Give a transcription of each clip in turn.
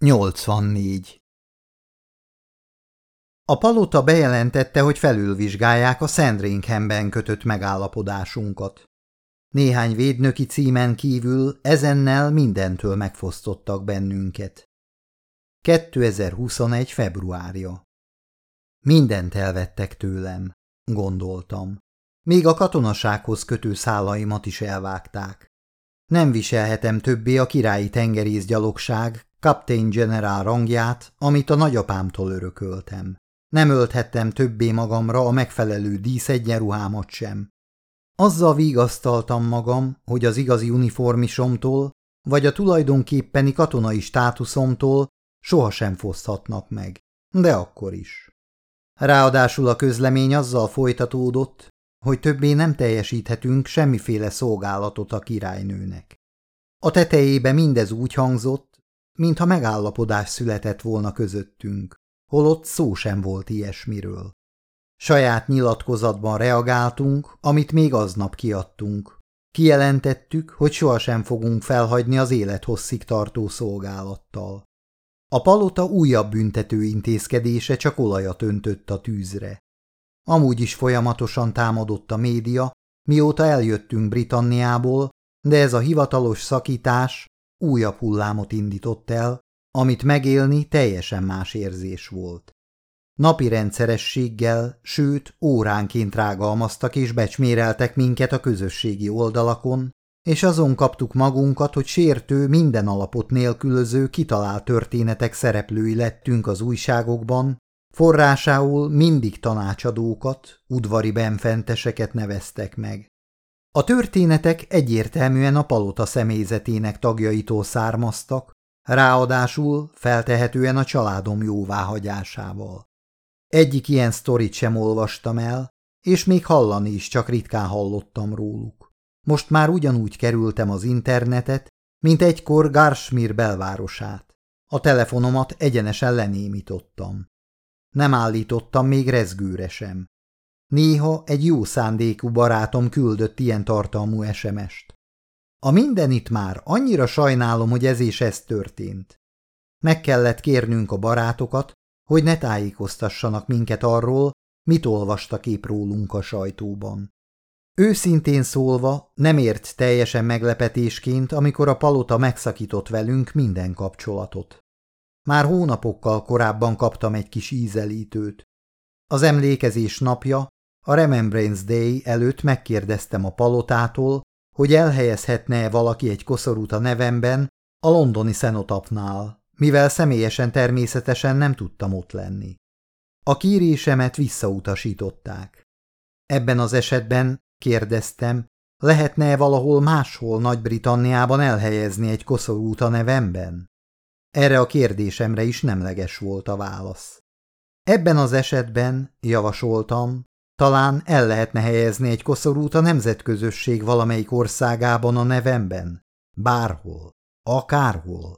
84. A palota bejelentette, hogy felülvizsgálják a Sandringhamben kötött megállapodásunkat. Néhány védnöki címen kívül ezennel mindentől megfosztottak bennünket. 2021. februárja. Mindent elvettek tőlem, gondoltam. Még a katonasághoz kötő szálaimat is elvágták. Nem viselhetem többé a királyi tengerészgyalogság Captain General rangját, amit a nagyapámtól örököltem. Nem ölthettem többé magamra a megfelelő díszegyenruhámat sem. Azzal vigasztaltam magam, hogy az igazi uniformisomtól, vagy a tulajdonképpeni katonai státuszomtól sohasem foszthatnak meg. De akkor is. Ráadásul a közlemény azzal folytatódott, hogy többé nem teljesíthetünk semmiféle szolgálatot a királynőnek. A tetejébe mindez úgy hangzott, mintha megállapodás született volna közöttünk, holott szó sem volt ilyesmiről. Saját nyilatkozatban reagáltunk, amit még aznap kiadtunk. Kijelentettük, hogy sohasem fogunk felhagyni az élethosszig tartó szolgálattal. A palota újabb büntető intézkedése csak olajat öntött a tűzre. Amúgy is folyamatosan támadott a média, mióta eljöttünk Britanniából, de ez a hivatalos szakítás újabb hullámot indított el, amit megélni teljesen más érzés volt. Napi rendszerességgel, sőt óránként rágalmaztak és becsméreltek minket a közösségi oldalakon, és azon kaptuk magunkat, hogy sértő, minden alapot nélkülöző, kitalált történetek szereplői lettünk az újságokban, forrásául mindig tanácsadókat, udvari benfenteseket neveztek meg. A történetek egyértelműen a palota személyzetének tagjaitól származtak, ráadásul feltehetően a családom jóváhagyásával. Egyik ilyen sztorit sem olvastam el, és még hallani is csak ritkán hallottam róluk. Most már ugyanúgy kerültem az internetet, mint egykor Garsmir belvárosát. A telefonomat egyenesen lenémítottam. Nem állítottam még rezgőre sem. Néha egy jó szándékú barátom küldött ilyen tartalmú SMS-t. A mindenit már annyira sajnálom, hogy ez és ez történt. Meg kellett kérnünk a barátokat, hogy ne tájékoztassanak minket arról, mit olvastak épp rólunk a sajtóban. Őszintén szólva nem ért teljesen meglepetésként, amikor a palota megszakított velünk minden kapcsolatot. Már hónapokkal korábban kaptam egy kis ízelítőt. Az emlékezés napja a Remembrance Day előtt megkérdeztem a palotától, hogy elhelyezhetne-e valaki egy koszorút a nevemben a londoni szenotapnál, mivel személyesen természetesen nem tudtam ott lenni. A kérésemet visszautasították. Ebben az esetben, kérdeztem, lehetne-e valahol máshol Nagy-Britanniában elhelyezni egy koszorút a nevemben? Erre a kérdésemre is nemleges volt a válasz. Ebben az esetben, javasoltam, talán el lehetne helyezni egy koszorút a nemzetközösség valamelyik országában a nevemben. Bárhol. Akárhol.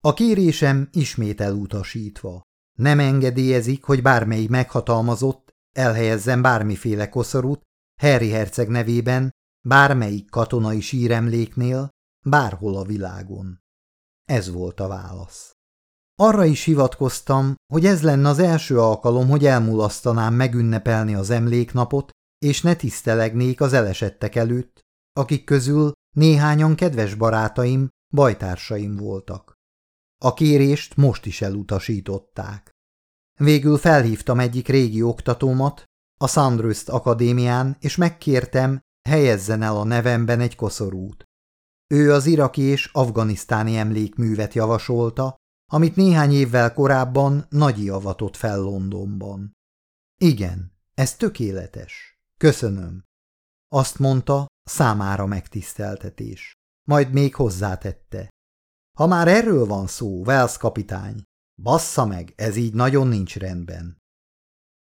A kérésem ismét elutasítva. Nem engedélyezik, hogy bármelyik meghatalmazott elhelyezzen bármiféle koszorút Harry herceg nevében, bármelyik katonai síremléknél, bárhol a világon. Ez volt a válasz. Arra is hivatkoztam, hogy ez lenne az első alkalom, hogy elmulasztanám megünnepelni az emléknapot, és ne tisztelegnék az elesettek előtt, akik közül néhányan kedves barátaim, bajtársaim voltak. A kérést most is elutasították. Végül felhívtam egyik régi oktatómat, a Sandröst Akadémián, és megkértem, helyezzen el a nevemben egy koszorút. Ő az iraki és afganisztáni emlékművet javasolta, amit néhány évvel korábban nagy javatott fel Londonban. Igen, ez tökéletes. Köszönöm. Azt mondta, számára megtiszteltetés. Majd még hozzátette. Ha már erről van szó, Wells kapitány, bassza meg, ez így nagyon nincs rendben.